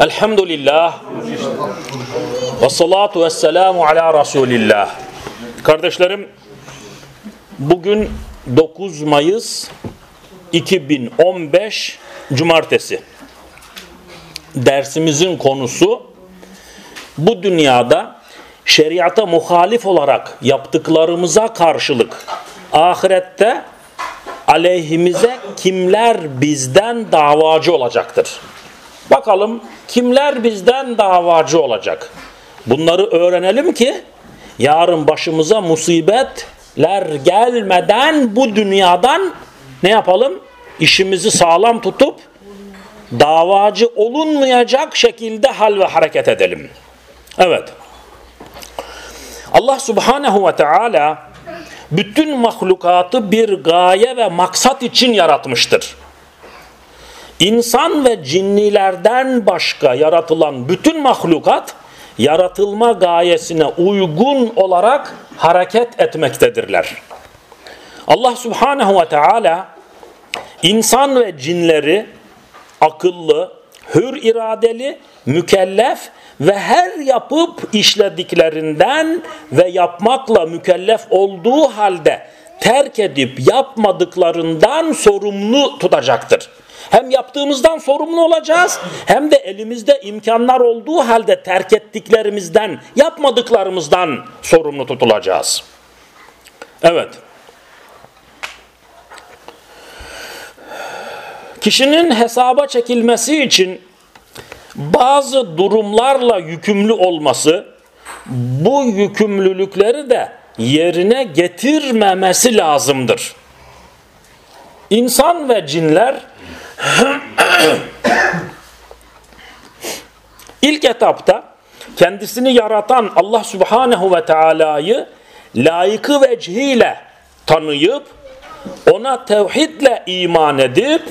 Elhamdülillah ve salatu ve selamu ala Resulillah. Kardeşlerim bugün 9 Mayıs 2015 Cumartesi. Dersimizin konusu bu dünyada şeriata muhalif olarak yaptıklarımıza karşılık ahirette aleyhimize kimler bizden davacı olacaktır? Bakalım kimler bizden davacı olacak? Bunları öğrenelim ki yarın başımıza musibetler gelmeden bu dünyadan ne yapalım? İşimizi sağlam tutup davacı olunmayacak şekilde hal ve hareket edelim. Evet. Allah subhanehu ve teala bütün mahlukatı bir gaye ve maksat için yaratmıştır. İnsan ve cinnilerden başka yaratılan bütün mahlukat yaratılma gayesine uygun olarak hareket etmektedirler. Allah subhanehu ve teala insan ve cinleri akıllı, hür iradeli, mükellef ve her yapıp işlediklerinden ve yapmakla mükellef olduğu halde terk edip yapmadıklarından sorumlu tutacaktır. Hem yaptığımızdan sorumlu olacağız hem de elimizde imkanlar olduğu halde terk ettiklerimizden, yapmadıklarımızdan sorumlu tutulacağız. Evet. Kişinin hesaba çekilmesi için bazı durumlarla yükümlü olması, bu yükümlülükleri de yerine getirmemesi lazımdır. İnsan ve cinler ilk etapta kendisini yaratan Allah Subhanahu ve Taala'yı layıkı vecihiyle tanıyıp ona tevhidle iman edip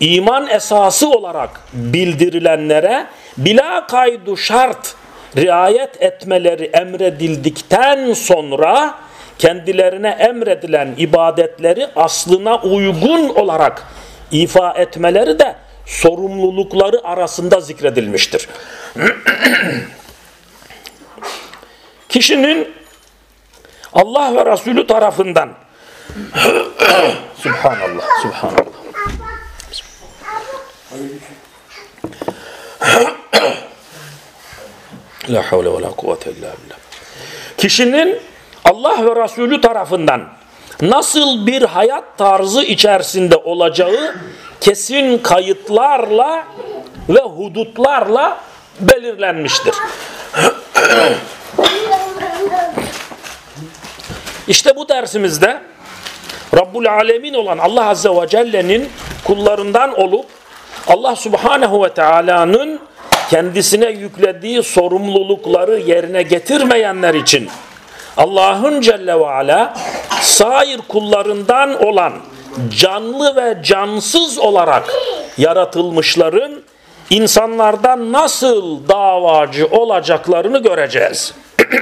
iman esası olarak bildirilenlere bila kaydu şart riayet etmeleri emredildikten sonra kendilerine emredilen ibadetleri aslına uygun olarak ifa etmeleri de sorumlulukları arasında zikredilmiştir. Kişinin Allah ve Resulü tarafından Subhanallah, Subhanallah. La havle ve la kuvvete illa billah. Kişinin Allah ve Resulü tarafından nasıl bir hayat tarzı içerisinde olacağı kesin kayıtlarla ve hudutlarla belirlenmiştir. İşte bu dersimizde Rabbul Alemin olan Allah Azze ve Celle'nin kullarından olup Allah Subhanahu ve Teala'nın kendisine yüklediği sorumlulukları yerine getirmeyenler için Allah'ın Celle ve Ala sair kullarından olan canlı ve cansız olarak yaratılmışların insanlardan nasıl davacı olacaklarını göreceğiz.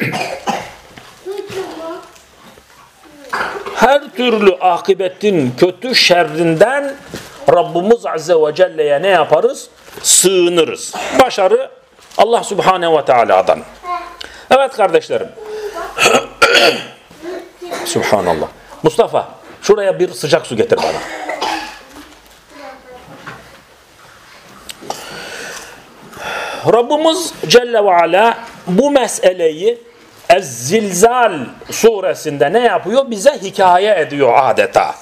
Her türlü akıbetin kötü şerrinden Rabbimiz Azze ve Celle'ye ne yaparız? Sığınırız. Başarı Allah Subhanehu ve Teala'dan. Evet kardeşlerim. Subhanallah. Mustafa şuraya bir sıcak su getir bana. Rabbimiz Celle ve Ala bu meseleyi Ez-Zilzal suresinde ne yapıyor? Bize hikaye ediyor adeta.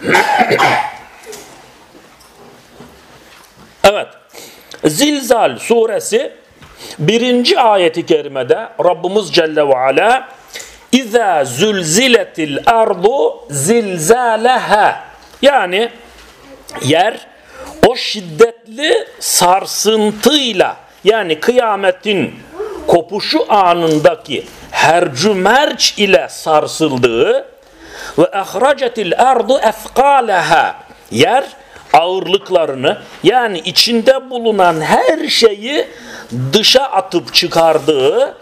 Evet. Zilzal suresi birinci ayeti kerimede Rabbimiz Celle ve Ala İza zulziletil ardu zilzaleha yani yer o şiddetli sarsıntıyla yani kıyametin kopuşu anındaki hercümerç ile sarsıldığı ve ahracetil ardu efkaleha yer ağırlıklarını yani içinde bulunan her şeyi dışa atıp çıkardığı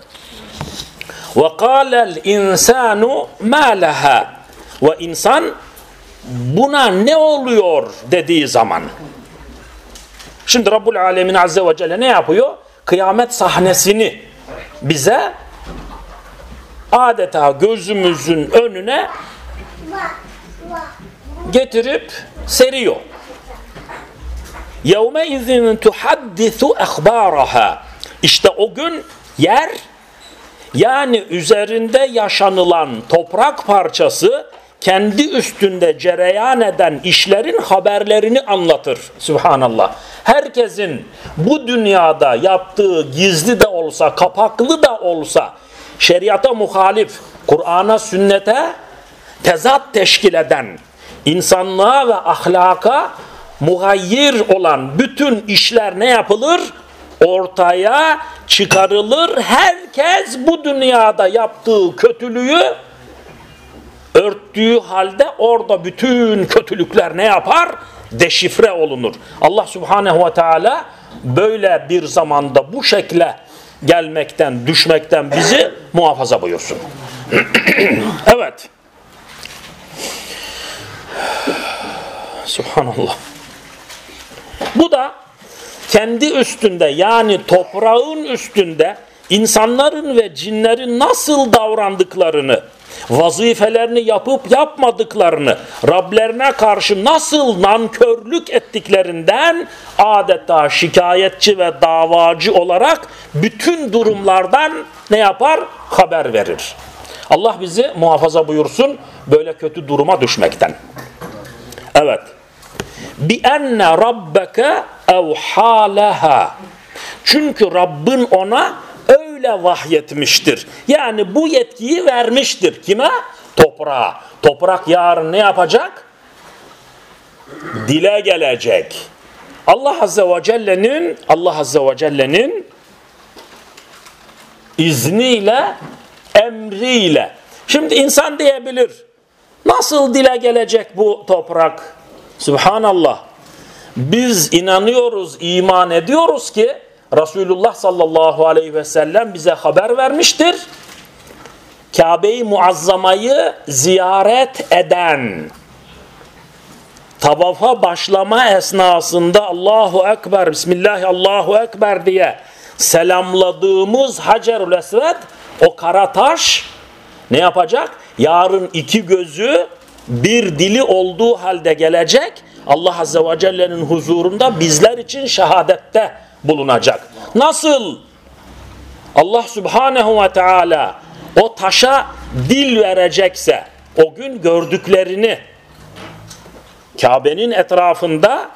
Ve kâlel insanu mâ. Ve insan buna ne oluyor dediği zaman. Şimdi Rabbul Alemin Azze ve Celle ne yapıyor? Kıyamet sahnesini bize adeta gözümüzün önüne getirip seriyor. Yevme izin tuhaddisu ehbaraha. İşte o gün yer yani üzerinde yaşanılan toprak parçası kendi üstünde cereyan eden işlerin haberlerini anlatır. Subhanallah. Herkesin bu dünyada yaptığı gizli de olsa, kapaklı da olsa, şeriata muhalif, Kur'an'a, sünnete tezat teşkil eden, insanlığa ve ahlaka muhayyir olan bütün işler ne yapılır? Ortaya çıkarılır. Herkes bu dünyada yaptığı kötülüğü örttüğü halde orada bütün kötülükler ne yapar? Deşifre olunur. Allah subhanehu ve teala böyle bir zamanda bu şekle gelmekten, düşmekten bizi muhafaza buyursun. evet. Subhanallah. Bu da kendi üstünde yani toprağın üstünde insanların ve cinlerin nasıl davrandıklarını, vazifelerini yapıp yapmadıklarını, Rablerine karşı nasıl nankörlük ettiklerinden adeta şikayetçi ve davacı olarak bütün durumlardan ne yapar? Haber verir. Allah bizi muhafaza buyursun böyle kötü duruma düşmekten. Evet. Bi enne rabbeke evhalaha. Çünkü Rabbin ona öyle vahyetmiştir. Yani bu yetkiyi vermiştir. Kime? Toprağa. Toprak yarın ne yapacak? Dile gelecek. Allah Azze ve Celle'nin Allah Azze ve Celle'nin izniyle, emriyle. Şimdi insan diyebilir. Nasıl dile gelecek bu toprak? Subhanallah. Biz inanıyoruz, iman ediyoruz ki Resulullah sallallahu aleyhi ve sellem bize haber vermiştir. Kabe-i Muazzama'yı ziyaret eden, tavafa başlama esnasında Allahu Ekber, Bismillah, Allahu Ekber diye selamladığımız Hacerül Esved, o kara taş ne yapacak? Yarın iki gözü bir dili olduğu halde gelecek. Allah Azze ve Celle'nin huzurunda bizler için şehadette bulunacak. Nasıl Allah Subhanehu ve Teala o taşa dil verecekse o gün gördüklerini Kabe'nin etrafında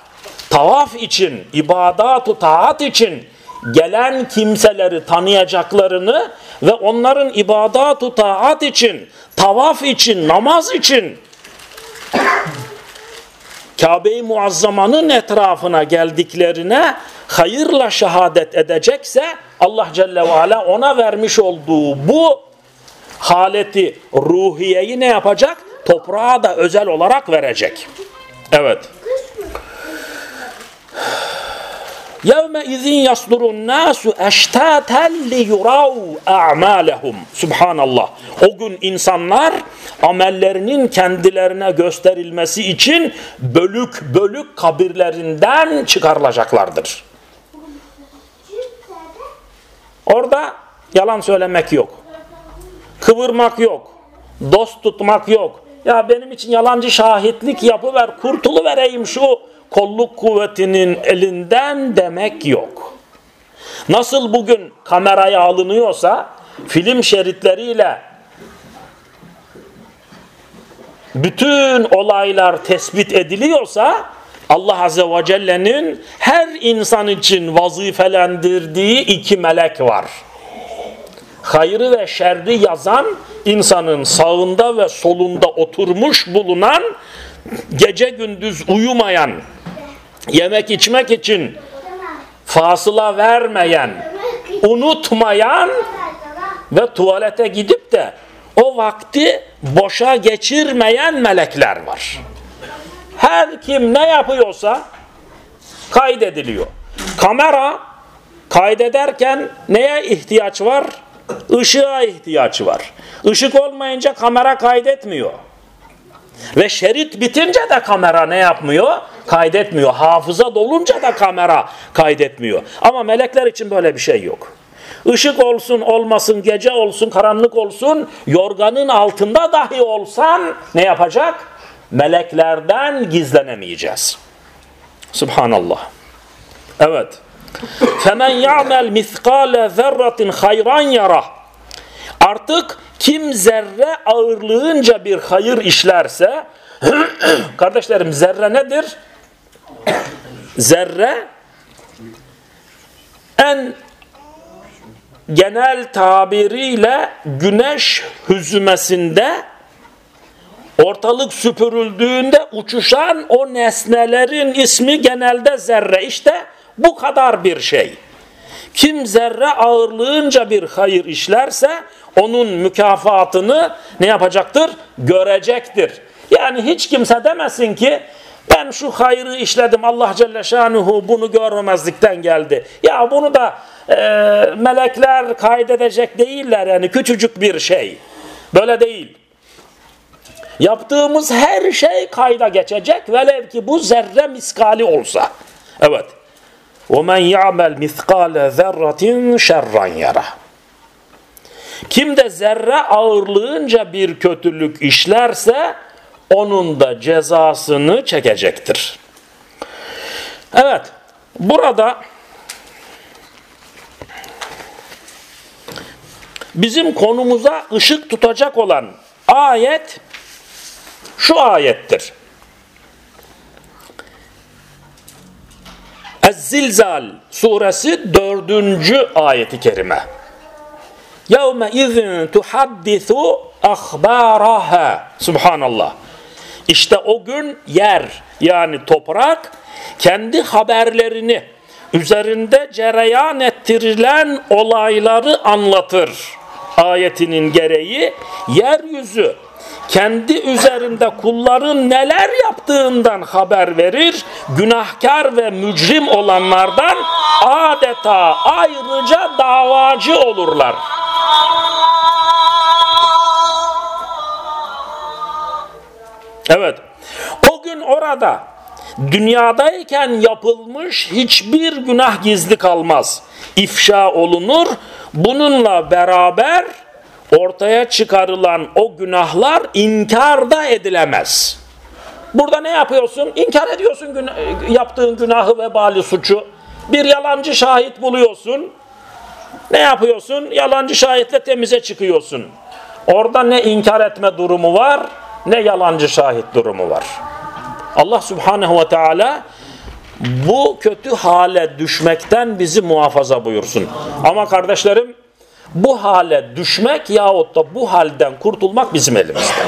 tavaf için, ibadat taat için gelen kimseleri tanıyacaklarını ve onların ibadat taat için, tavaf için, namaz için Kabe-i Muazzama'nın etrafına geldiklerine hayırla şehadet edecekse Allah Celle ve Ala ona vermiş olduğu bu haleti ruhiyeyi ne yapacak? Toprağa da özel olarak verecek. Evet. Yevme izin yasdurun nasu eştaten li yurav a'malehum. Subhanallah. O gün insanlar amellerinin kendilerine gösterilmesi için bölük bölük kabirlerinden çıkarılacaklardır. Orada yalan söylemek yok. Kıvırmak yok. Dost tutmak yok. Ya benim için yalancı şahitlik yapıver, kurtuluvereyim şu kolluk kuvvetinin elinden demek yok. Nasıl bugün kameraya alınıyorsa film şeritleriyle bütün olaylar tespit ediliyorsa Allah Azze ve Celle'nin her insan için vazifelendirdiği iki melek var. Hayrı ve şerri yazan insanın sağında ve solunda oturmuş bulunan gece gündüz uyumayan yemek içmek için fasıla vermeyen, unutmayan ve tuvalete gidip de o vakti boşa geçirmeyen melekler var. Her kim ne yapıyorsa kaydediliyor. Kamera kaydederken neye ihtiyaç var? Işığa ihtiyaç var. Işık olmayınca kamera kaydetmiyor. Ve şerit bitince de kamera ne yapmıyor? Kaydetmiyor. Hafıza dolunca da kamera kaydetmiyor. Ama melekler için böyle bir şey yok. Işık olsun olmasın, gece olsun, karanlık olsun, yorganın altında dahi olsan ne yapacak? Meleklerden gizlenemeyeceğiz. Subhanallah. Evet. Femen ya'mel miskale zerratin hayran yara. Artık kim zerre ağırlığınca bir hayır işlerse kardeşlerim zerre nedir? Zerre en genel tabiriyle güneş hüzmesinde ortalık süpürüldüğünde uçuşan o nesnelerin ismi genelde zerre. İşte bu kadar bir şey. Kim zerre ağırlığınca bir hayır işlerse onun mükafatını ne yapacaktır? Görecektir. Yani hiç kimse demesin ki ben şu hayrı işledim Allah Celle Şanuhu bunu görmezlikten geldi. Ya bunu da e, melekler kaydedecek değiller yani küçücük bir şey. Böyle değil. Yaptığımız her şey kayda geçecek velev ki bu zerre miskali olsa. Evet. وَمَنْ يَعْمَلْ مِثْقَالَ ذَرَّةٍ شَرًّا يَرَى Kim de zerre ağırlığınca bir kötülük işlerse onun da cezasını çekecektir. Evet, burada bizim konumuza ışık tutacak olan ayet şu ayettir. Ez-Zilzal suresi dördüncü ayeti kerime. Yevme izin tuhaddisu ahbaraha. Subhanallah. İşte o gün yer yani toprak kendi haberlerini üzerinde cereyan ettirilen olayları anlatır. Ayetinin gereği yeryüzü kendi üzerinde kulların neler yaptığından haber verir. Günahkar ve mücrim olanlardan adeta ayrıca davacı olurlar. Evet. O gün orada dünyadayken yapılmış hiçbir günah gizli kalmaz. İfşa olunur. Bununla beraber ortaya çıkarılan o günahlar inkar da edilemez. Burada ne yapıyorsun? İnkar ediyorsun günah, yaptığın günahı ve bali suçu. Bir yalancı şahit buluyorsun. Ne yapıyorsun? Yalancı şahitle temize çıkıyorsun. Orada ne inkar etme durumu var ne yalancı şahit durumu var. Allah subhanehu ve teala bu kötü hale düşmekten bizi muhafaza buyursun. Ama kardeşlerim bu hale düşmek yahut da bu halden kurtulmak bizim elimizde.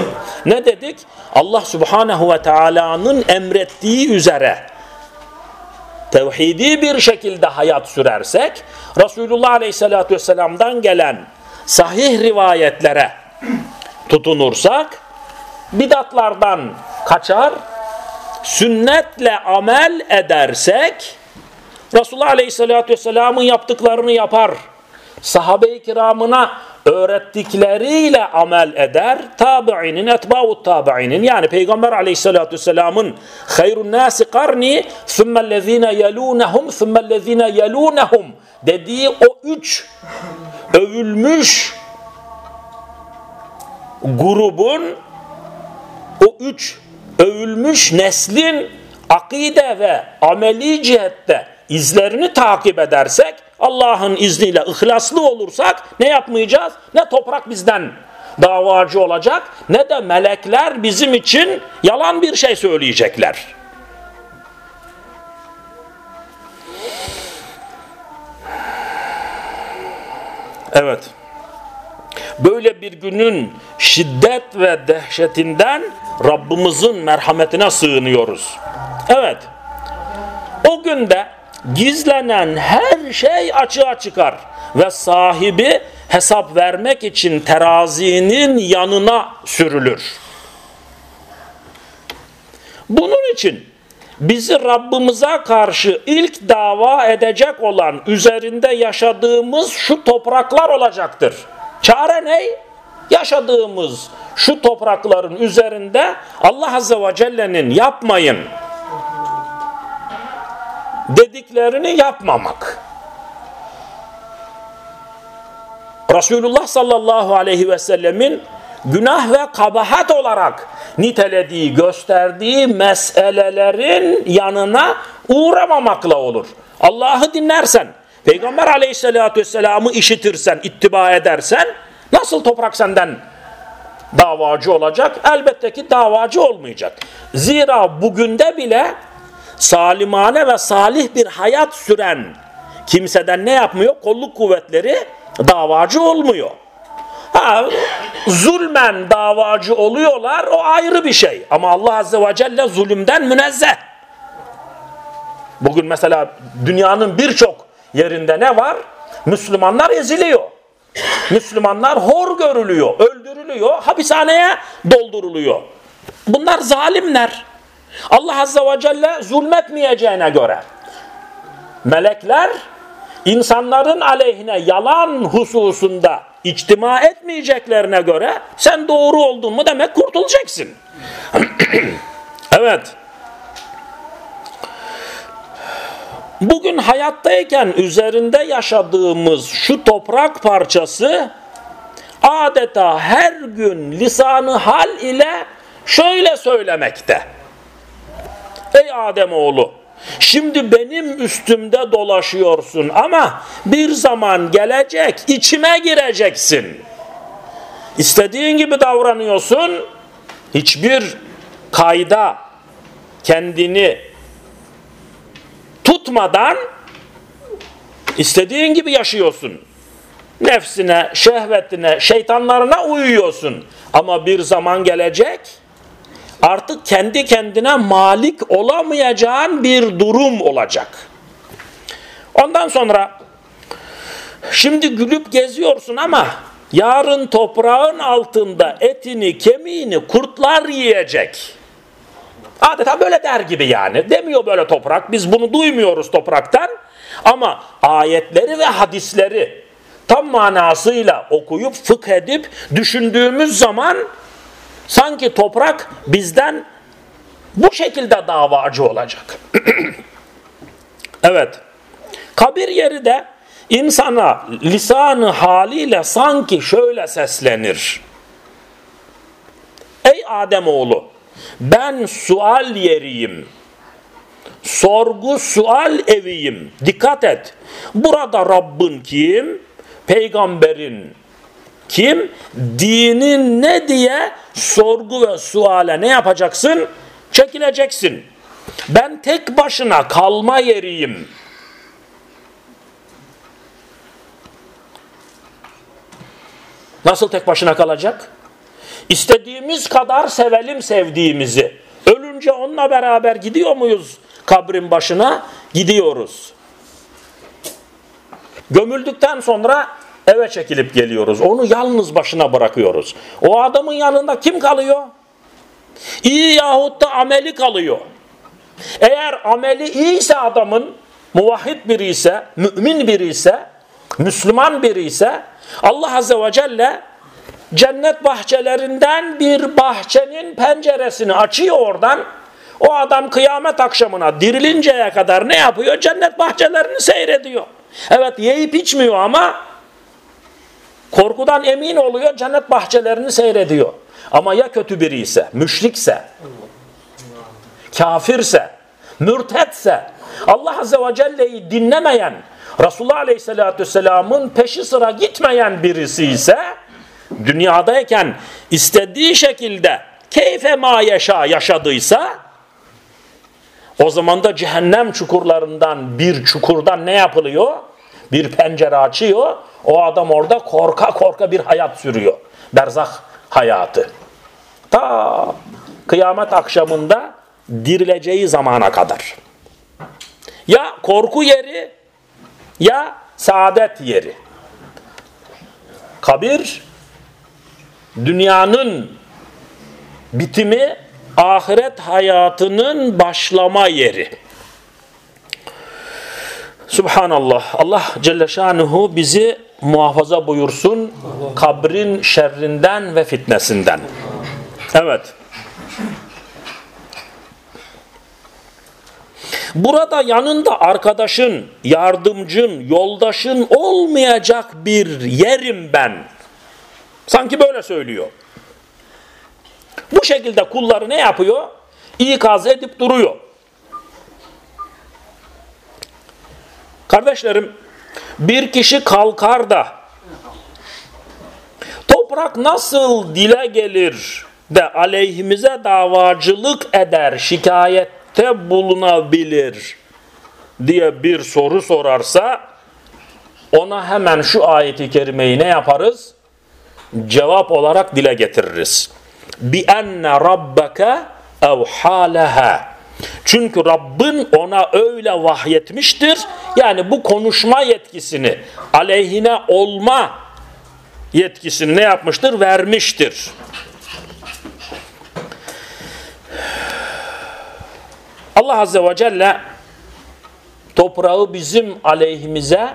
Ne dedik? Allah subhanehu ve teala'nın emrettiği üzere tevhidi bir şekilde hayat sürersek Resulullah aleyhissalatü vesselam'dan gelen sahih rivayetlere tutunursak bidatlardan kaçar sünnetle amel edersek Resulullah aleyhissalatü vesselamın yaptıklarını yapar sahabe-i kiramına öğrettikleriyle amel eder. Tabi'inin, etba'ut tabi'inin yani Peygamber aleyhissalatü vesselamın hayrun nasi karni thummellezine yelunehum thummellezine yelunehum dediği o üç övülmüş grubun o üç övülmüş neslin akide ve ameli cihette izlerini takip edersek Allah'ın izniyle ihlaslı olursak ne yapmayacağız? Ne toprak bizden davacı olacak ne de melekler bizim için yalan bir şey söyleyecekler. Evet. Böyle bir günün şiddet ve dehşetinden Rabbimizin merhametine sığınıyoruz. Evet. O günde gizlenen her şey açığa çıkar ve sahibi hesap vermek için terazinin yanına sürülür. Bunun için bizi Rabbimize karşı ilk dava edecek olan üzerinde yaşadığımız şu topraklar olacaktır. Çare ne? Yaşadığımız şu toprakların üzerinde Allah Azze ve Celle'nin yapmayın dediklerini yapmamak. Resulullah sallallahu aleyhi ve sellemin günah ve kabahat olarak nitelediği, gösterdiği meselelerin yanına uğramamakla olur. Allah'ı dinlersen, Peygamber aleyhissalatü vesselam'ı işitirsen, ittiba edersen nasıl toprak senden davacı olacak? Elbette ki davacı olmayacak. Zira bugün de bile salimane ve salih bir hayat süren kimseden ne yapmıyor? Kolluk kuvvetleri davacı olmuyor. Ha, zulmen davacı oluyorlar o ayrı bir şey. Ama Allah Azze ve Celle zulümden münezzeh. Bugün mesela dünyanın birçok yerinde ne var? Müslümanlar eziliyor. Müslümanlar hor görülüyor, öldürülüyor, hapishaneye dolduruluyor. Bunlar zalimler. Allah Azze ve Celle zulmetmeyeceğine göre melekler insanların aleyhine yalan hususunda içtima etmeyeceklerine göre sen doğru oldun mu demek kurtulacaksın. evet. Bugün hayattayken üzerinde yaşadığımız şu toprak parçası adeta her gün lisanı hal ile şöyle söylemekte. Ey Ademoğlu Şimdi benim üstümde dolaşıyorsun ama bir zaman gelecek içime gireceksin. İstediğin gibi davranıyorsun. Hiçbir kayda kendini tutmadan istediğin gibi yaşıyorsun. Nefsine, şehvetine, şeytanlarına uyuyorsun. Ama bir zaman gelecek artık kendi kendine malik olamayacağın bir durum olacak. Ondan sonra şimdi gülüp geziyorsun ama yarın toprağın altında etini kemiğini kurtlar yiyecek. Adeta böyle der gibi yani. Demiyor böyle toprak. Biz bunu duymuyoruz topraktan. Ama ayetleri ve hadisleri tam manasıyla okuyup fıkh edip düşündüğümüz zaman Sanki toprak bizden bu şekilde davacı olacak. evet. Kabir yeri de insana lisanı haliyle sanki şöyle seslenir. Ey Ademoğlu ben sual yeriyim. Sorgu sual eviyim. Dikkat et. Burada Rabbin kim? Peygamberin kim? Dinin ne diye sorgu ve suale ne yapacaksın? Çekileceksin. Ben tek başına kalma yeriyim. Nasıl tek başına kalacak? İstediğimiz kadar sevelim sevdiğimizi. Ölünce onunla beraber gidiyor muyuz kabrin başına? Gidiyoruz. Gömüldükten sonra eve çekilip geliyoruz. Onu yalnız başına bırakıyoruz. O adamın yanında kim kalıyor? İyi yahut da ameli kalıyor. Eğer ameli iyiyse adamın, muvahhid biri ise, mümin biri ise, Müslüman biri ise Allah Azze ve Celle cennet bahçelerinden bir bahçenin penceresini açıyor oradan. O adam kıyamet akşamına dirilinceye kadar ne yapıyor? Cennet bahçelerini seyrediyor. Evet yiyip içmiyor ama Korkudan emin oluyor, cennet bahçelerini seyrediyor. Ama ya kötü biri ise, müşrikse, kafirse, mürtetse, Allah Azze ve Celle'yi dinlemeyen, Resulullah Aleyhisselatü Vesselam'ın peşi sıra gitmeyen birisi ise, dünyadayken istediği şekilde keyfe ma yaşa yaşadıysa, o zaman da cehennem çukurlarından bir çukurdan ne yapılıyor? Bir pencere açıyor o adam orada korka korka bir hayat sürüyor. Berzak hayatı. Ta kıyamet akşamında dirileceği zamana kadar. Ya korku yeri ya saadet yeri. Kabir dünyanın bitimi ahiret hayatının başlama yeri. Subhanallah. Allah Celle Şanuhu bizi muhafaza buyursun kabrin şerrinden ve fitnesinden. Evet. Burada yanında arkadaşın, yardımcın, yoldaşın olmayacak bir yerim ben. Sanki böyle söylüyor. Bu şekilde kulları ne yapıyor? İkaz edip duruyor. Kardeşlerim, bir kişi kalkar da toprak nasıl dile gelir de aleyhimize davacılık eder, şikayette bulunabilir diye bir soru sorarsa ona hemen şu ayeti kerimeyi ne yaparız? Cevap olarak dile getiririz. Bi enne rabbeke evhâleha çünkü Rabbin ona öyle vahyetmiştir. Yani bu konuşma yetkisini, aleyhine olma yetkisini ne yapmıştır? Vermiştir. Allah Azze ve Celle toprağı bizim aleyhimize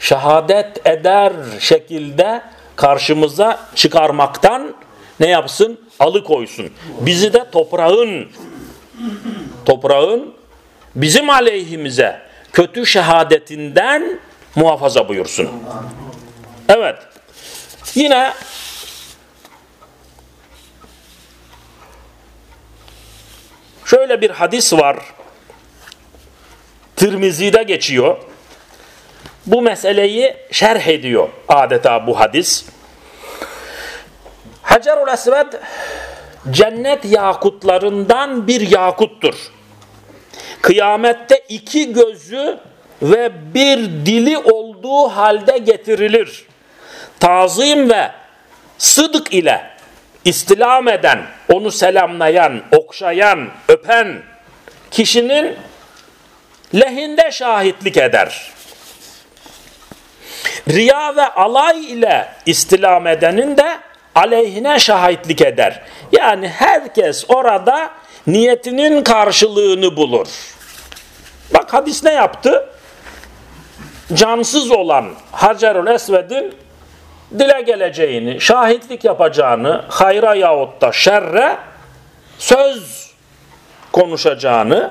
şehadet eder şekilde karşımıza çıkarmaktan ne yapsın? Alıkoysun. Bizi de toprağın toprağın bizim aleyhimize kötü şehadetinden muhafaza buyursun. Evet. Yine şöyle bir hadis var. Tirmizi'de geçiyor. Bu meseleyi şerh ediyor adeta bu hadis. Hacerul Esved cennet yakutlarından bir yakuttur. Kıyamette iki gözü ve bir dili olduğu halde getirilir. Tazim ve sıdık ile istilam eden, onu selamlayan, okşayan, öpen kişinin lehinde şahitlik eder. Riya ve alay ile istilam edenin de aleyhine şahitlik eder. Yani herkes orada niyetinin karşılığını bulur. Bak hadis ne yaptı? Cansız olan Hacerül Esved'in dile geleceğini, şahitlik yapacağını, hayra yahut da şerre söz konuşacağını,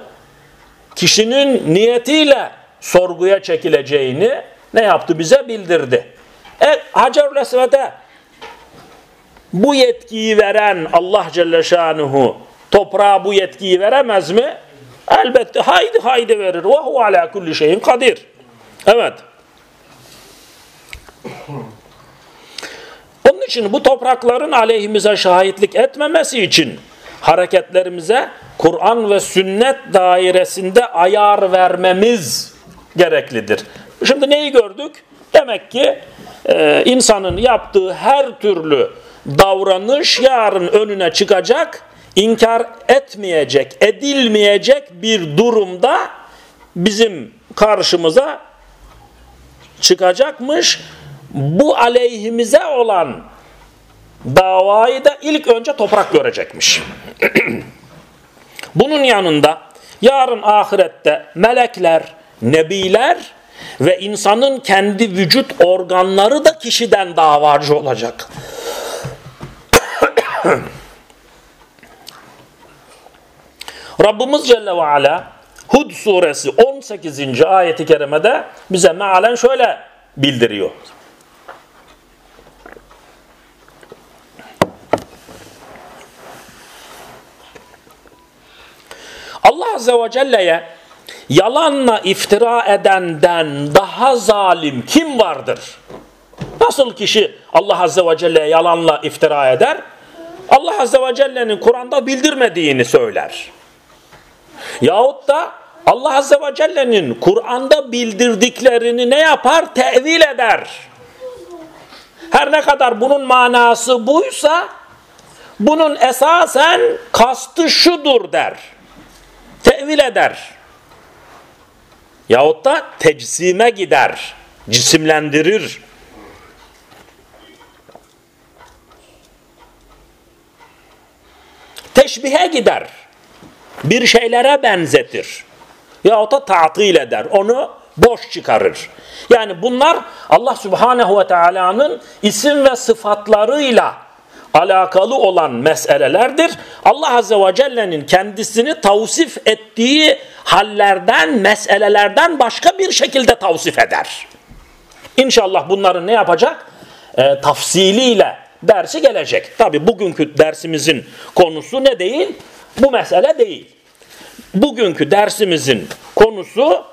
kişinin niyetiyle sorguya çekileceğini ne yaptı bize bildirdi. E, Hacerül Esved'e bu yetkiyi veren Allah Celle Şanuhu toprağa bu yetkiyi veremez mi? Elbette haydi haydi verir. Ve hu ala kulli şeyin kadir. Evet. Onun için bu toprakların aleyhimize şahitlik etmemesi için hareketlerimize Kur'an ve sünnet dairesinde ayar vermemiz gereklidir. Şimdi neyi gördük? Demek ki e, insanın yaptığı her türlü davranış yarın önüne çıkacak, inkar etmeyecek, edilmeyecek bir durumda bizim karşımıza çıkacakmış. Bu aleyhimize olan davayı da ilk önce toprak görecekmiş. Bunun yanında yarın ahirette melekler, nebiler ve insanın kendi vücut organları da kişiden davacı olacak. Rabbimiz Celle ve Ala Hud suresi 18. ayeti kerimede bize mealen şöyle bildiriyor. Allah Azze ve Celle'ye yalanla iftira edenden daha zalim kim vardır? Nasıl kişi Allah Azze ve Celle'ye yalanla iftira eder? Allah Azze ve Celle'nin Kur'an'da bildirmediğini söyler. Yahut da Allah Azze ve Celle'nin Kur'an'da bildirdiklerini ne yapar? Tevil eder. Her ne kadar bunun manası buysa bunun esasen kastı şudur der. Tevil eder. Yahut da tecsime gider. Cisimlendirir. Teşbihe gider. Bir şeylere benzetir. Yahut da tatil eder. Onu boş çıkarır. Yani bunlar Allah Subhanahu ve Taala'nın isim ve sıfatlarıyla alakalı olan meselelerdir. Allah Azze ve Celle'nin kendisini tavsif ettiği hallerden, meselelerden başka bir şekilde tavsif eder. İnşallah bunların ne yapacak? E, tafsiliyle dersi gelecek. Tabi bugünkü dersimizin konusu ne değil? Bu mesele değil. Bugünkü dersimizin konusu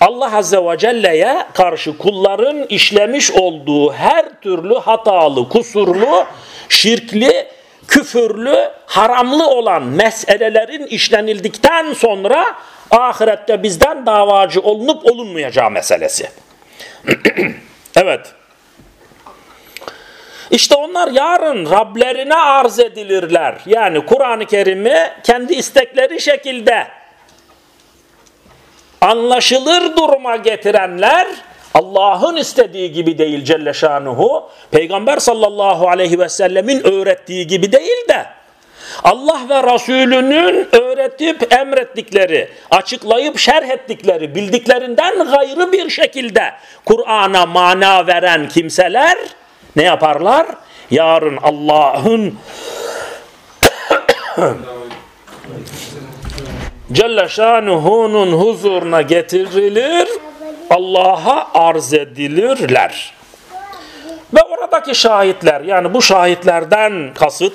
Allah Azze ve Celle'ye karşı kulların işlemiş olduğu her türlü hatalı, kusurlu, şirkli, küfürlü, haramlı olan meselelerin işlenildikten sonra ahirette bizden davacı olunup olunmayacağı meselesi. evet. İşte onlar yarın Rablerine arz edilirler. Yani Kur'an-ı Kerim'i kendi istekleri şekilde anlaşılır duruma getirenler Allah'ın istediği gibi değil Celle Şanuhu, Peygamber sallallahu aleyhi ve sellemin öğrettiği gibi değil de Allah ve Resulünün öğretip emrettikleri, açıklayıp şerh ettikleri, bildiklerinden gayrı bir şekilde Kur'an'a mana veren kimseler ne yaparlar? Yarın Allah'ın Celle Şanuhu'nun huzuruna getirilir, Allah'a arz edilirler. Ve oradaki şahitler yani bu şahitlerden kasıt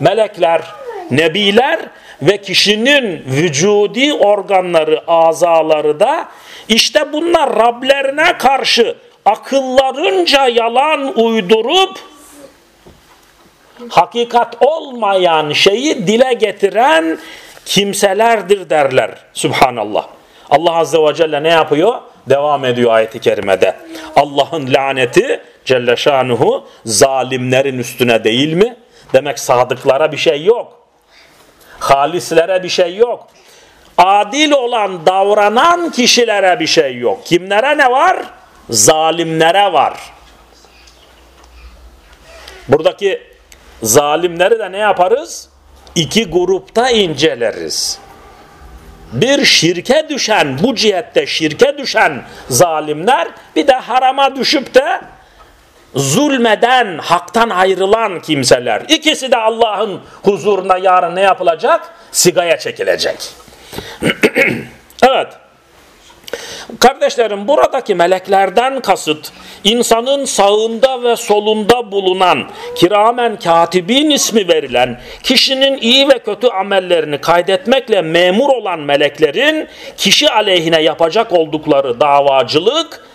melekler, nebiler ve kişinin vücudi organları, azaları da işte bunlar Rablerine karşı akıllarınca yalan uydurup hakikat olmayan şeyi dile getiren kimselerdir derler. Subhanallah. Allah Azze ve Celle ne yapıyor? Devam ediyor ayeti kerimede. Allah'ın laneti Celle Şanuhu zalimlerin üstüne değil mi? Demek sadıklara bir şey yok. Halislere bir şey yok. Adil olan davranan kişilere bir şey yok. Kimlere ne var? Zalimlere var. Buradaki zalimleri de ne yaparız? İki grupta inceleriz. Bir şirke düşen, bu cihette şirke düşen zalimler, bir de harama düşüp de zulmeden, haktan ayrılan kimseler. İkisi de Allah'ın huzuruna yarın ne yapılacak? Sigaya çekilecek. evet. Kardeşlerim buradaki meleklerden kasıt insanın sağında ve solunda bulunan kiramen katibin ismi verilen kişinin iyi ve kötü amellerini kaydetmekle memur olan meleklerin kişi aleyhine yapacak oldukları davacılık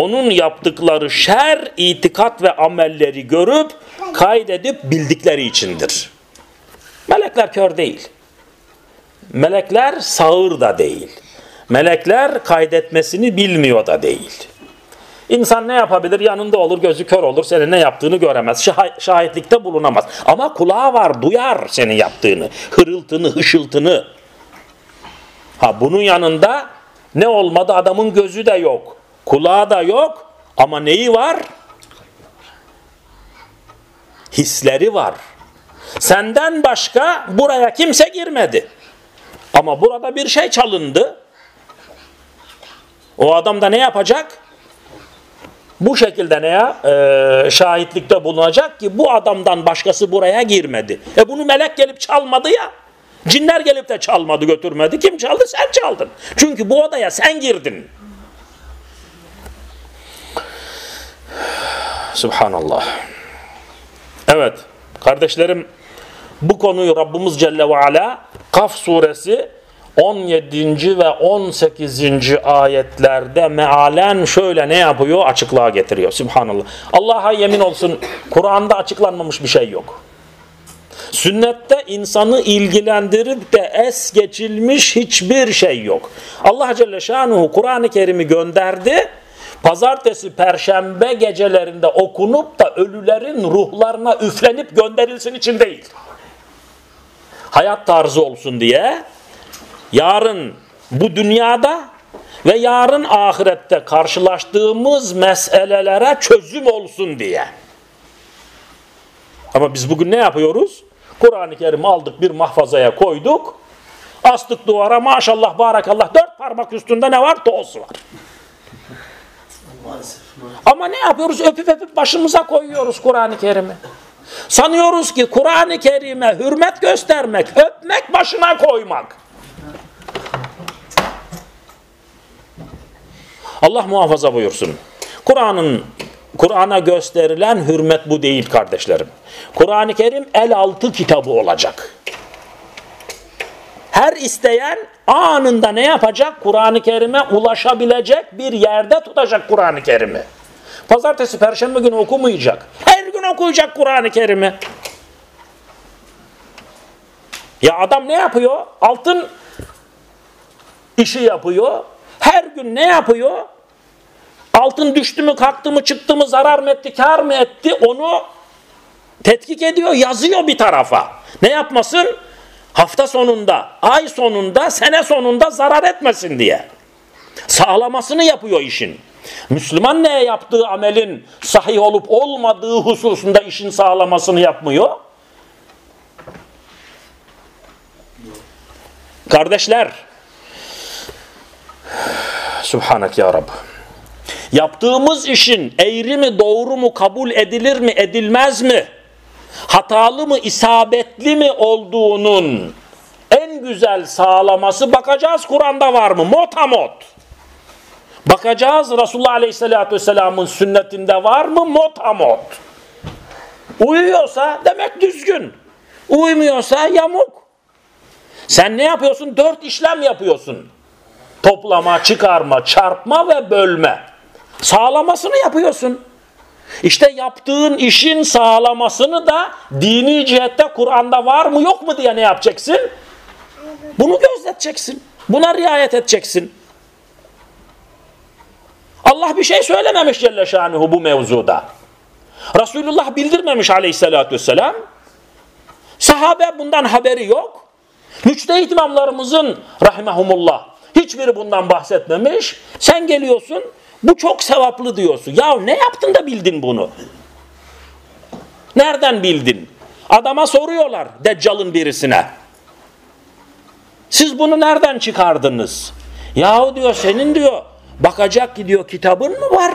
onun yaptıkları şer, itikat ve amelleri görüp kaydedip bildikleri içindir. Melekler kör değil. Melekler sağır da değil. Melekler kaydetmesini bilmiyor da değil. İnsan ne yapabilir? Yanında olur, gözü kör olur, senin ne yaptığını göremez. Şah şahitlikte bulunamaz. Ama kulağı var, duyar senin yaptığını. Hırıltını, hışıltını. Ha bunun yanında ne olmadı? Adamın gözü de yok. Kulağı da yok ama neyi var? Hisleri var. Senden başka buraya kimse girmedi. Ama burada bir şey çalındı. O adam da ne yapacak? Bu şekilde ne ya? Ee, şahitlikte bulunacak ki bu adamdan başkası buraya girmedi. E bunu melek gelip çalmadı ya. Cinler gelip de çalmadı götürmedi. Kim çaldı? Sen çaldın. Çünkü bu odaya sen girdin. Subhanallah. Evet kardeşlerim bu konuyu Rabbimiz Celle ve Ala Kaf suresi 17. ve 18. ayetlerde mealen şöyle ne yapıyor? Açıklığa getiriyor. Subhanallah. Allah'a yemin olsun Kur'an'da açıklanmamış bir şey yok. Sünnette insanı ilgilendirip de es geçilmiş hiçbir şey yok. Allah Celle Şanuhu Kur'an-ı Kerim'i gönderdi pazartesi, perşembe gecelerinde okunup da ölülerin ruhlarına üflenip gönderilsin için değil. Hayat tarzı olsun diye yarın bu dünyada ve yarın ahirette karşılaştığımız meselelere çözüm olsun diye. Ama biz bugün ne yapıyoruz? Kur'an-ı Kerim aldık bir mahfazaya koyduk. Astık duvara maşallah barakallah dört parmak üstünde ne var? Toz var. Ama ne yapıyoruz? Öpüp öpüp başımıza koyuyoruz Kur'an-ı Kerim'i. Sanıyoruz ki Kur'an-ı Kerim'e hürmet göstermek, öpmek, başına koymak. Allah muhafaza buyursun. Kur'an'ın Kur'an'a gösterilen hürmet bu değil kardeşlerim. Kur'an-ı Kerim el altı kitabı olacak. Her isteyen anında ne yapacak? Kur'an-ı Kerim'e ulaşabilecek bir yerde tutacak Kur'an-ı Kerim'i. Pazartesi, perşembe günü okumayacak. Her gün okuyacak Kur'an-ı Kerim'i. Ya adam ne yapıyor? Altın işi yapıyor. Her gün ne yapıyor? Altın düştü mü, kalktı mı, çıktı mı, zarar mı etti, kar mı etti onu tetkik ediyor, yazıyor bir tarafa. Ne yapmasın? Hafta sonunda, ay sonunda, sene sonunda zarar etmesin diye. Sağlamasını yapıyor işin. Müslüman ne yaptığı amelin sahih olup olmadığı hususunda işin sağlamasını yapmıyor? Kardeşler, Subhanak ya Rab. Yaptığımız işin eğri mi doğru mu kabul edilir mi edilmez mi? Hatalı mı isabetli mi olduğunun en güzel sağlaması bakacağız Kur'an'da var mı? Motamot. Bakacağız Resulullah Aleyhisselatü Vesselam'ın sünnetinde var mı? Motamot. Uyuyorsa demek düzgün. Uymuyorsa yamuk. Sen ne yapıyorsun? Dört işlem yapıyorsun. Toplama, çıkarma, çarpma ve bölme. Sağlamasını yapıyorsun. İşte yaptığın işin sağlamasını da dini cihette Kur'an'da var mı yok mu diye ne yapacaksın? Bunu gözeteceksin. Buna riayet edeceksin. Allah bir şey söylememiş Celle Şanuhu bu mevzuda. Resulullah bildirmemiş aleyhissalatü vesselam. Sahabe bundan haberi yok. Müçtehit imamlarımızın rahimahumullah hiçbiri bundan bahsetmemiş. Sen geliyorsun bu çok sevaplı diyorsun. Ya ne yaptın da bildin bunu? Nereden bildin? Adama soruyorlar Deccal'ın birisine. Siz bunu nereden çıkardınız? Yahu diyor senin diyor bakacak ki diyor kitabın mı var?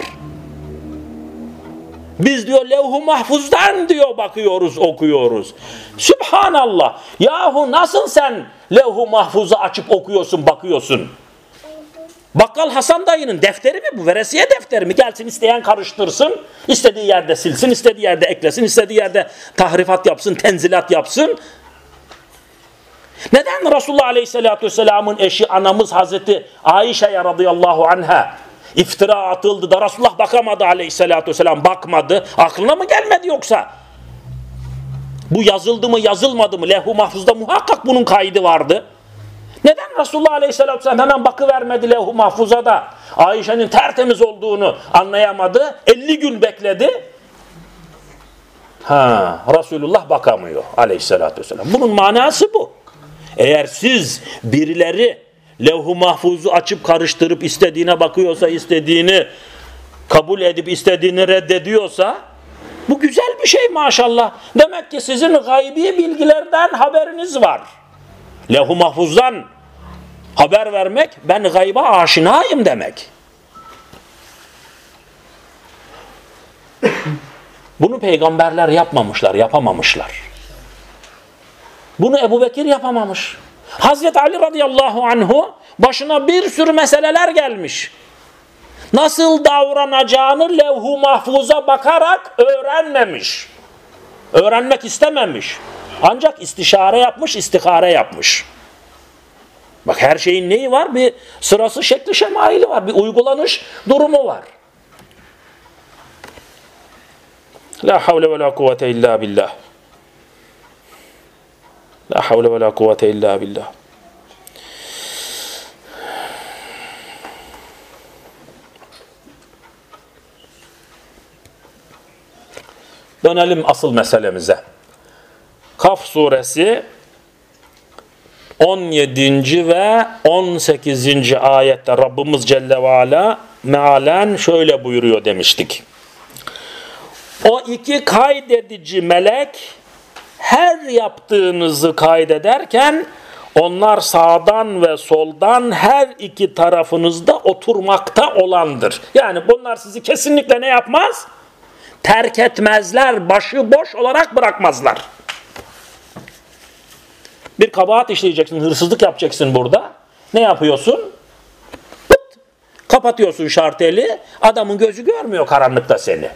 Biz diyor levh-u mahfuzdan diyor bakıyoruz okuyoruz. Sübhanallah. Yahu nasıl sen levh-u mahfuzu açıp okuyorsun bakıyorsun? Bakkal Hasan dayının defteri mi bu? Veresiye defteri mi? Gelsin isteyen karıştırsın. istediği yerde silsin, istediği yerde eklesin, istediği yerde tahrifat yapsın, tenzilat yapsın. Neden Resulullah Aleyhisselatü Vesselam'ın eşi anamız Hazreti Ayşe'ye radıyallahu anha iftira atıldı da Resulullah bakamadı Aleyhisselatü Vesselam bakmadı. Aklına mı gelmedi yoksa? Bu yazıldı mı yazılmadı mı? Lehü mahfuzda muhakkak bunun kaydı vardı. Neden Resulullah Aleyhisselatü Vesselam hemen bakıvermedi levh-u mahfuza da Ayşe'nin tertemiz olduğunu anlayamadı. 50 gün bekledi. Ha, Resulullah bakamıyor Aleyhisselatü Vesselam. Bunun manası bu. Eğer siz birileri levh-u mahfuzu açıp karıştırıp istediğine bakıyorsa, istediğini kabul edip istediğini reddediyorsa bu güzel bir şey maşallah. Demek ki sizin gaybi bilgilerden haberiniz var. Levh-u mahfuzdan haber vermek ben gayba aşinayım demek. Bunu peygamberler yapmamışlar, yapamamışlar. Bunu Ebu Bekir yapamamış. Hazreti Ali radıyallahu anhu başına bir sürü meseleler gelmiş. Nasıl davranacağını levh-u mahfuza bakarak öğrenmemiş. Öğrenmek istememiş. Ancak istişare yapmış, istihare yapmış. Bak her şeyin neyi var? Bir sırası, şekli, şemaili var. Bir uygulanış durumu var. La havle ve la kuvvete illa billah. La havle ve la kuvvete illa billah. Dönelim asıl meselemize. Kaf suresi 17. ve 18. ayette Rabbimiz Celle ve Ala mealen şöyle buyuruyor demiştik. O iki kaydedici melek her yaptığınızı kaydederken onlar sağdan ve soldan her iki tarafınızda oturmakta olandır. Yani bunlar sizi kesinlikle ne yapmaz? Terk etmezler, başı boş olarak bırakmazlar. Bir kabahat işleyeceksin, hırsızlık yapacaksın burada. Ne yapıyorsun? Pıt, kapatıyorsun şarteli, adamın gözü görmüyor karanlıkta seni.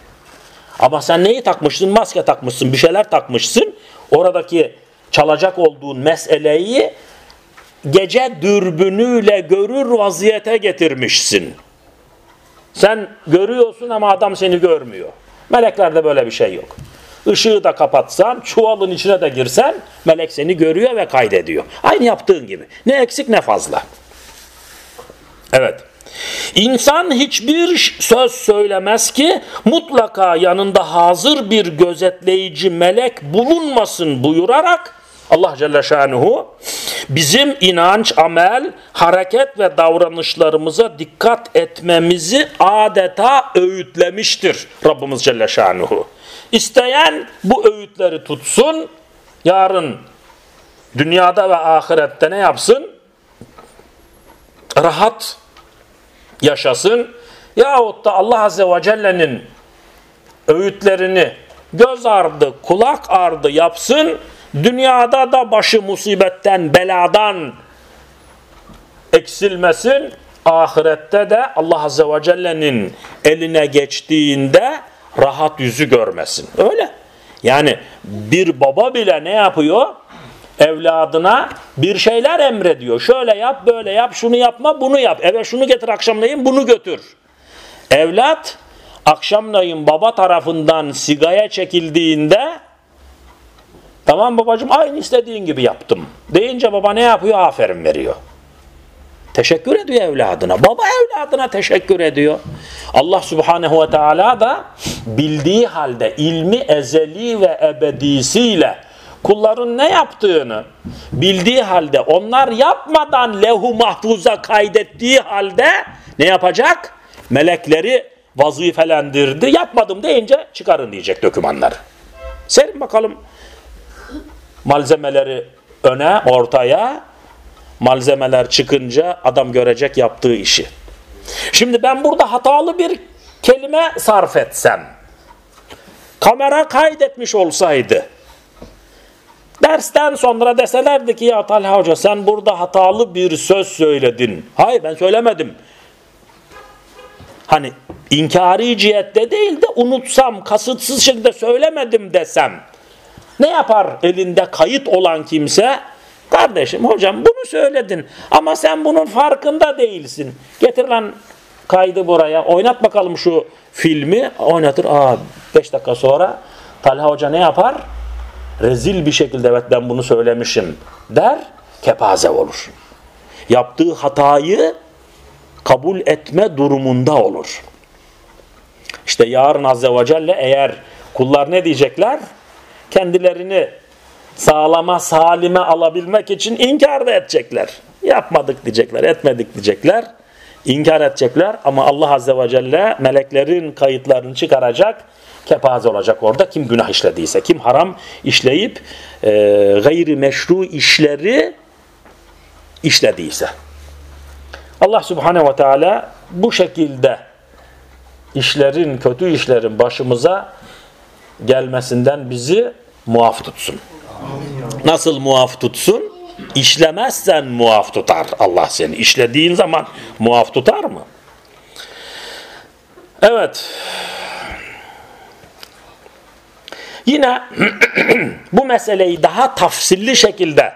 Ama sen neyi takmışsın? Maske takmışsın, bir şeyler takmışsın. Oradaki çalacak olduğun meseleyi gece dürbünüyle görür vaziyete getirmişsin. Sen görüyorsun ama adam seni görmüyor. Meleklerde böyle bir şey yok. Işığı da kapatsan, çuvalın içine de girsen melek seni görüyor ve kaydediyor. Aynı yaptığın gibi. Ne eksik ne fazla. Evet. İnsan hiçbir söz söylemez ki mutlaka yanında hazır bir gözetleyici melek bulunmasın buyurarak Allah Celle Şanuhu bizim inanç, amel, hareket ve davranışlarımıza dikkat etmemizi adeta öğütlemiştir Rabbimiz Celle Şanuhu. İsteyen bu öğütleri tutsun, yarın dünyada ve ahirette ne yapsın? Rahat yaşasın. Yahut da Allah Azze ve Celle'nin öğütlerini göz ardı, kulak ardı yapsın. Dünyada da başı musibetten, beladan eksilmesin. Ahirette de Allah Azze ve Celle'nin eline geçtiğinde rahat yüzü görmesin. Öyle. Yani bir baba bile ne yapıyor? Evladına bir şeyler emrediyor. Şöyle yap, böyle yap, şunu yapma, bunu yap. Eve şunu getir akşamleyin, bunu götür. Evlat akşamleyin baba tarafından sigaya çekildiğinde tamam babacığım aynı istediğin gibi yaptım. Deyince baba ne yapıyor? Aferin veriyor. Teşekkür ediyor evladına. Baba evladına teşekkür ediyor. Allah subhanehu ve teala da bildiği halde ilmi ezeli ve ebedisiyle kulların ne yaptığını bildiği halde onlar yapmadan lehu mahfuza kaydettiği halde ne yapacak? Melekleri vazifelendirdi. Yapmadım deyince çıkarın diyecek dokümanları. Serin bakalım malzemeleri öne, ortaya malzemeler çıkınca adam görecek yaptığı işi. Şimdi ben burada hatalı bir kelime sarf etsem, kamera kaydetmiş olsaydı, dersten sonra deselerdi ki ya Talha Hoca sen burada hatalı bir söz söyledin. Hayır ben söylemedim. Hani inkari cihette değil de unutsam, kasıtsız şekilde söylemedim desem, ne yapar elinde kayıt olan kimse? Kardeşim hocam bunu söyledin ama sen bunun farkında değilsin. Getir lan kaydı buraya oynat bakalım şu filmi oynatır. Aa 5 dakika sonra Talha Hoca ne yapar? Rezil bir şekilde evet ben bunu söylemişim der kepaze olur. Yaptığı hatayı kabul etme durumunda olur. İşte yarın Azze ve Celle eğer kullar ne diyecekler? Kendilerini sağlama, salime alabilmek için inkar da edecekler. Yapmadık diyecekler, etmedik diyecekler. İnkar edecekler ama Allah Azze ve Celle meleklerin kayıtlarını çıkaracak, kepaze olacak orada. Kim günah işlediyse, kim haram işleyip e, gayri meşru işleri işlediyse. Allah Subhanahu ve Teala bu şekilde işlerin, kötü işlerin başımıza gelmesinden bizi muaf tutsun. Nasıl muaf tutsun? İşlemezsen muaf tutar Allah seni. İşlediğin zaman muaf tutar mı? Evet. Yine bu meseleyi daha tafsilli şekilde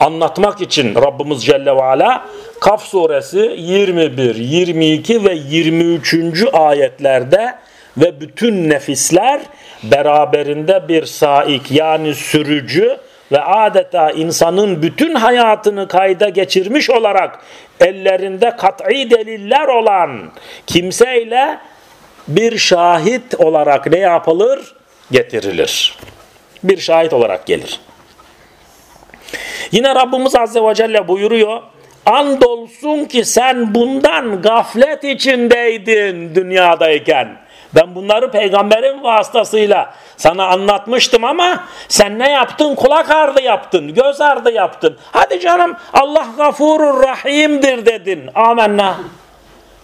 anlatmak için Rabbimiz Celle ve Ala Kaf suresi 21, 22 ve 23. ayetlerde ve bütün nefisler beraberinde bir saik yani sürücü ve adeta insanın bütün hayatını kayda geçirmiş olarak ellerinde kat'i deliller olan kimseyle bir şahit olarak ne yapılır? Getirilir. Bir şahit olarak gelir. Yine Rabbimiz Azze ve Celle buyuruyor. Andolsun ki sen bundan gaflet içindeydin dünyadayken. Ben bunları peygamberin vasıtasıyla sana anlatmıştım ama sen ne yaptın? Kulak ardı yaptın, göz ardı yaptın. Hadi canım Allah gafurur rahimdir dedin. Amenna.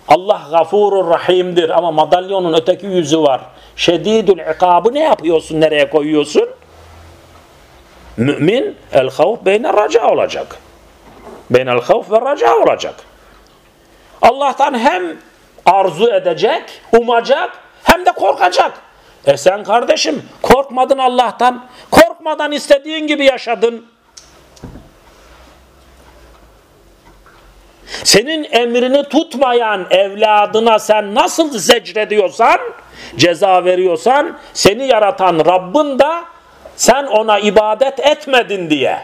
Allah gafurur rahimdir ama madalyonun öteki yüzü var. Şedidül ikabı ne yapıyorsun, nereye koyuyorsun? Mümin el havf beyne raca olacak. Beynel havf ve raca olacak. Allah'tan hem arzu edecek, umacak hem de korkacak. E sen kardeşim korkmadın Allah'tan. Korkmadan istediğin gibi yaşadın. Senin emrini tutmayan evladına sen nasıl zecrediyorsan, ceza veriyorsan, seni yaratan Rabbin da sen ona ibadet etmedin diye.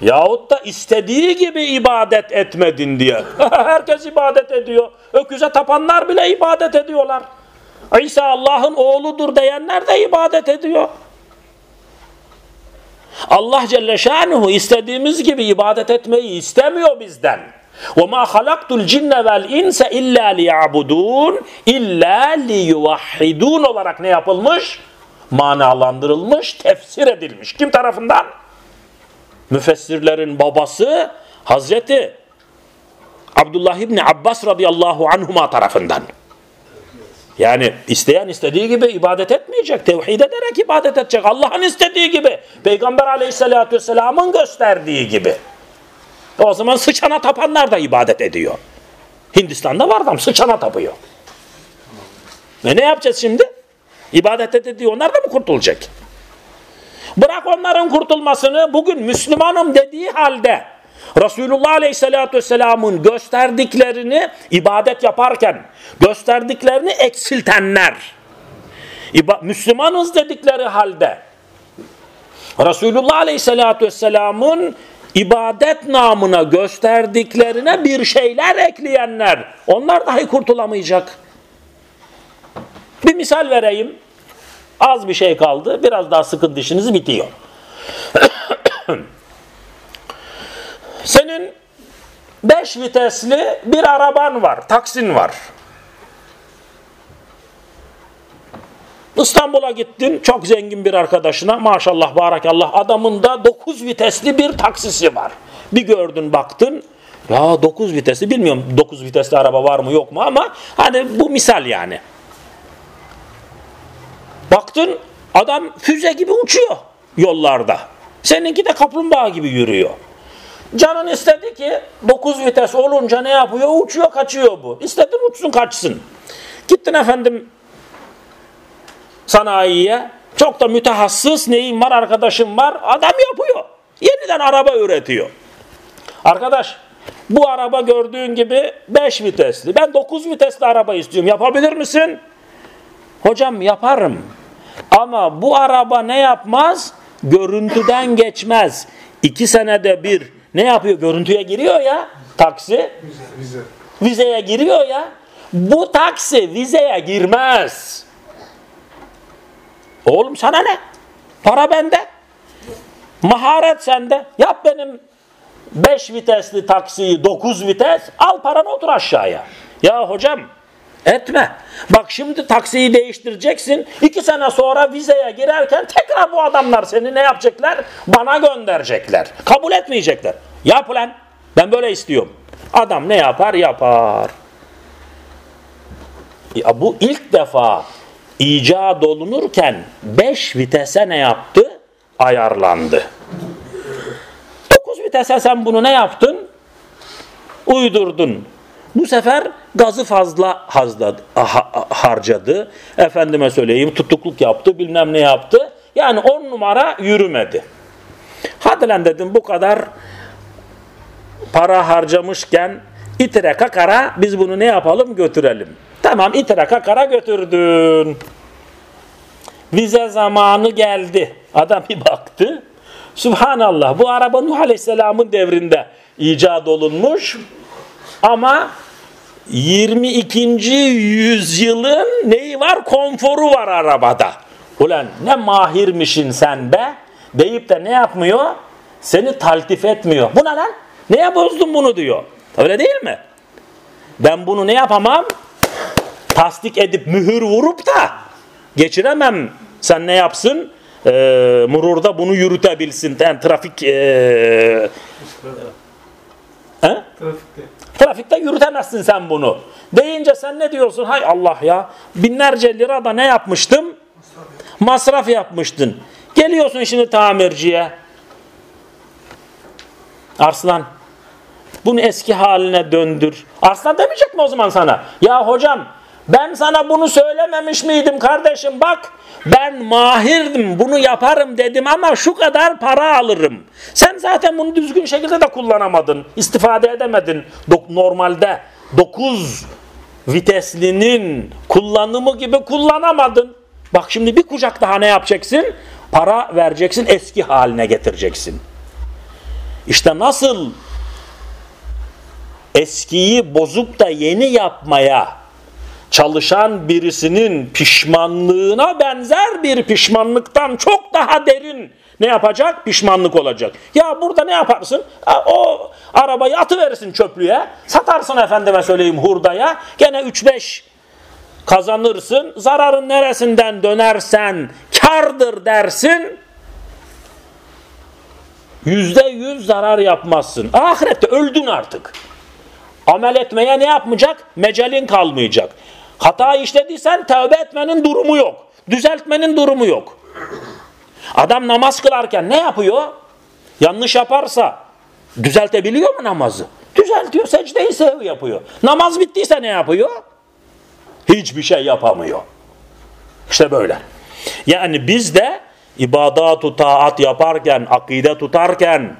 Yahut da istediği gibi ibadet etmedin diye. Herkes ibadet ediyor. Öküze tapanlar bile ibadet ediyorlar. İsa Allah'ın oğludur diyenler de ibadet ediyor. Allah Celle Şanuhu istediğimiz gibi ibadet etmeyi istemiyor bizden. وَمَا خَلَقْتُ الْجِنَّ وَالْاِنْسَ اِلَّا لِيَعْبُدُونَ اِلَّا لِيُوَحِّدُونَ olarak ne yapılmış? Manalandırılmış, tefsir edilmiş. Kim tarafından? Müfessirlerin babası Hazreti Abdullah İbni Abbas radıyallahu anhuma tarafından. Yani isteyen istediği gibi ibadet etmeyecek. Tevhid ederek ibadet edecek. Allah'ın istediği gibi. Peygamber aleyhissalatü vesselamın gösterdiği gibi. O zaman sıçana tapanlar da ibadet ediyor. Hindistan'da var adam sıçana tapıyor. Ve ne yapacağız şimdi? İbadet ediyor. Onlar da mı kurtulacak? Bırak onların kurtulmasını bugün Müslümanım dediği halde Resulullah Aleyhisselatü Vesselam'ın gösterdiklerini ibadet yaparken gösterdiklerini eksiltenler Müslümanız dedikleri halde Resulullah Aleyhisselatü Vesselam'ın ibadet namına gösterdiklerine bir şeyler ekleyenler onlar dahi kurtulamayacak. Bir misal vereyim. Az bir şey kaldı. Biraz daha sıkın dişiniz bitiyor. Senin beş vitesli bir araban var. Taksin var. İstanbul'a gittin çok zengin bir arkadaşına maşallah barakallah adamın da 9 vitesli bir taksisi var. Bir gördün baktın ya 9 vitesli bilmiyorum 9 vitesli araba var mı yok mu ama hani bu misal yani. Baktın adam füze gibi uçuyor yollarda. Seninki de kaplumbağa gibi yürüyor. Canın istedi ki 9 vites olunca ne yapıyor? Uçuyor kaçıyor bu. İstedin uçsun kaçsın. Gittin efendim sanayiye. Çok da mütehassıs neyim var arkadaşım var. Adam yapıyor. Yeniden araba üretiyor. Arkadaş bu araba gördüğün gibi 5 vitesli. Ben 9 vitesli araba istiyorum. Yapabilir misin? Hocam yaparım. Ama bu araba ne yapmaz? Görüntüden geçmez. İki senede bir ne yapıyor? Görüntüye giriyor ya taksi. Vize. Vizeye giriyor ya. Bu taksi vizeye girmez. Oğlum sana ne? Para bende. Maharet sende. Yap benim 5 vitesli taksiyi 9 vites. Al paranı otur aşağıya. Ya hocam Etme. Bak şimdi taksiyi değiştireceksin. İki sene sonra vizeye girerken tekrar bu adamlar seni ne yapacaklar? Bana gönderecekler. Kabul etmeyecekler. Yap lan. Ben böyle istiyorum. Adam ne yapar? Yapar. Ya bu ilk defa icat olunurken 5 vitese ne yaptı? Ayarlandı. 9 vitese sen bunu ne yaptın? Uydurdun. Bu sefer gazı fazla harcadı. Efendime söyleyeyim tutukluk yaptı bilmem ne yaptı. Yani on numara yürümedi. Hadi lan dedim bu kadar para harcamışken itire kakara biz bunu ne yapalım götürelim. Tamam itire kakara götürdün. Vize zamanı geldi. Adam bir baktı. Subhanallah bu araba Nuh Aleyhisselam'ın devrinde icat olunmuş. Ama 22. yüzyılın neyi var? Konforu var arabada. Ulan ne mahirmişin sen be deyip de ne yapmıyor? Seni taltif etmiyor. Bu ne lan? Neye bozdun bunu diyor. Öyle değil mi? Ben bunu ne yapamam? Tasdik edip mühür vurup da geçiremem. Sen ne yapsın? Ee, mururda bunu yürütebilsin. Yani trafik ee, he? Trafikte. Trafikte yürütemezsin sen bunu. Deyince sen ne diyorsun? Hay Allah ya binlerce lira da ne yapmıştım? Masraf yapmıştın. Geliyorsun şimdi tamirciye. Arslan bunu eski haline döndür. Arslan demeyecek mi o zaman sana? Ya hocam ben sana bunu söylememiş miydim kardeşim bak ben mahirdim bunu yaparım dedim ama şu kadar para alırım. Sen zaten bunu düzgün şekilde de kullanamadın. istifade edemedin. Normalde 9 viteslinin kullanımı gibi kullanamadın. Bak şimdi bir kucak daha ne yapacaksın? Para vereceksin eski haline getireceksin. İşte nasıl eskiyi bozup da yeni yapmaya çalışan birisinin pişmanlığına benzer bir pişmanlıktan çok daha derin ne yapacak? Pişmanlık olacak. Ya burada ne yaparsın? O arabayı atıverirsin çöplüğe, satarsın efendime söyleyeyim hurdaya, gene 3-5 kazanırsın. Zararın neresinden dönersen kardır dersin. Yüzde yüz zarar yapmazsın. Ahirette öldün artık. Amel etmeye ne yapmayacak? Mecalin kalmayacak. Hata işlediysen tövbe etmenin durumu yok. Düzeltmenin durumu yok. Adam namaz kılarken ne yapıyor? Yanlış yaparsa düzeltebiliyor mu namazı? Düzeltiyor, secdeyi sev yapıyor. Namaz bittiyse ne yapıyor? Hiçbir şey yapamıyor. İşte böyle. Yani biz de ibadat taat yaparken, akide tutarken,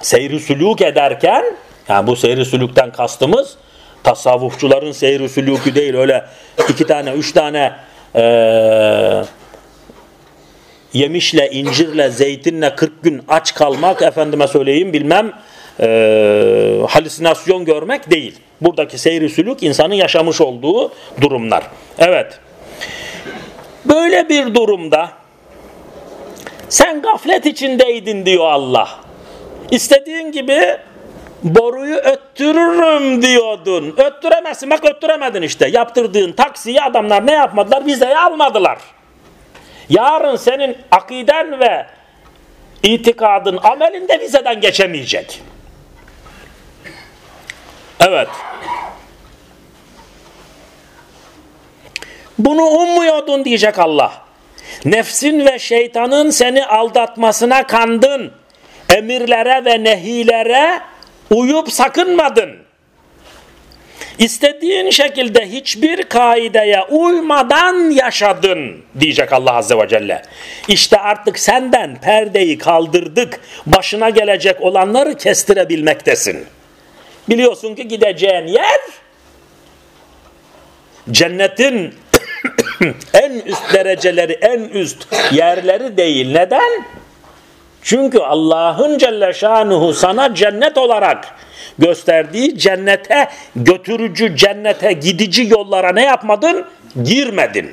seyri sülük ederken, yani bu seyri sülükten kastımız tasavvufçuların seyri sülükü değil öyle iki tane, üç tane e, yemişle, incirle, zeytinle 40 gün aç kalmak efendime söyleyeyim bilmem e, halüsinasyon görmek değil. Buradaki seyri sülük insanın yaşamış olduğu durumlar. Evet. Böyle bir durumda sen gaflet içindeydin diyor Allah. İstediğin gibi boruyu öttürürüm diyordun. Öttüremezsin. Bak öttüremedin işte. Yaptırdığın taksiyi adamlar ne yapmadılar? Vizeye almadılar. Yarın senin akiden ve itikadın amelinde vizeden geçemeyecek. Evet. Bunu ummuyordun diyecek Allah. Nefsin ve şeytanın seni aldatmasına kandın. Emirlere ve nehilere uyup sakınmadın. İstediğin şekilde hiçbir kaideye uymadan yaşadın diyecek Allah Azze ve Celle. İşte artık senden perdeyi kaldırdık. Başına gelecek olanları kestirebilmektesin. Biliyorsun ki gideceğin yer cennetin en üst dereceleri, en üst yerleri değil. Neden? Çünkü Allah'ın Celle Şanuhu sana cennet olarak gösterdiği cennete götürücü, cennete gidici yollara ne yapmadın? Girmedin.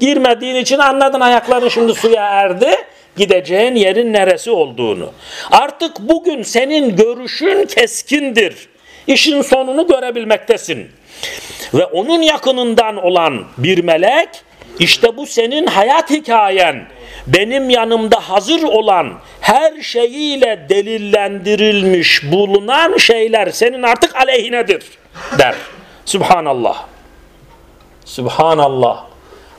Girmediğin için anladın ayakların şimdi suya erdi. Gideceğin yerin neresi olduğunu. Artık bugün senin görüşün keskindir. İşin sonunu görebilmektesin. Ve onun yakınından olan bir melek işte bu senin hayat hikayen benim yanımda hazır olan her şeyiyle delillendirilmiş bulunan şeyler senin artık aleyhinedir der. Subhanallah. Subhanallah.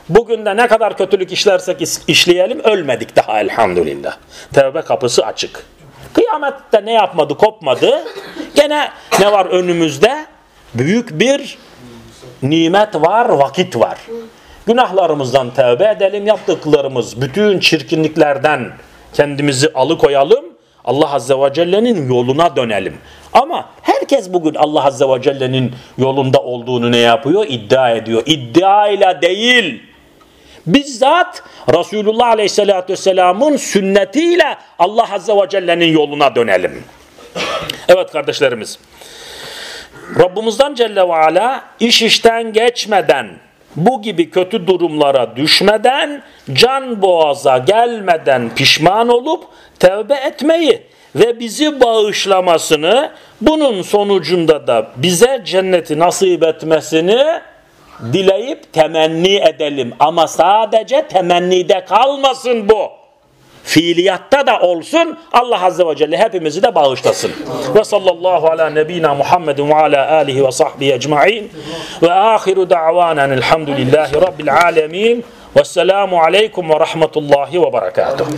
Bugün de ne kadar kötülük işlersek işleyelim ölmedik daha elhamdülillah. Tevbe kapısı açık. Kıyamette ne yapmadı kopmadı. Gene ne var önümüzde? Büyük bir nimet var, vakit var. Günahlarımızdan tevbe edelim. Yaptıklarımız bütün çirkinliklerden kendimizi alıkoyalım. Allah Azze ve Celle'nin yoluna dönelim. Ama herkes bugün Allah Azze ve Celle'nin yolunda olduğunu ne yapıyor? İddia ediyor. İddia ile değil. Bizzat Resulullah Aleyhisselatü Vesselam'ın sünnetiyle Allah Azze ve Celle'nin yoluna dönelim. Evet kardeşlerimiz. Rabbimizden Celle ve Ala iş işten geçmeden bu gibi kötü durumlara düşmeden, can boğaza gelmeden pişman olup tevbe etmeyi ve bizi bağışlamasını bunun sonucunda da bize cenneti nasip etmesini dileyip temenni edelim. Ama sadece temennide kalmasın bu. Fiiliyatta da olsun Allah Azze ve Celle hepimizi de bağışlasın. Ve sallallahu ala nebina Muhammedin ve ala alihi ve sahbihi ecma'in ve ahiru da'vanen elhamdülillahi rabbil alemin ve selamu aleykum ve rahmetullahi ve berekatuhu.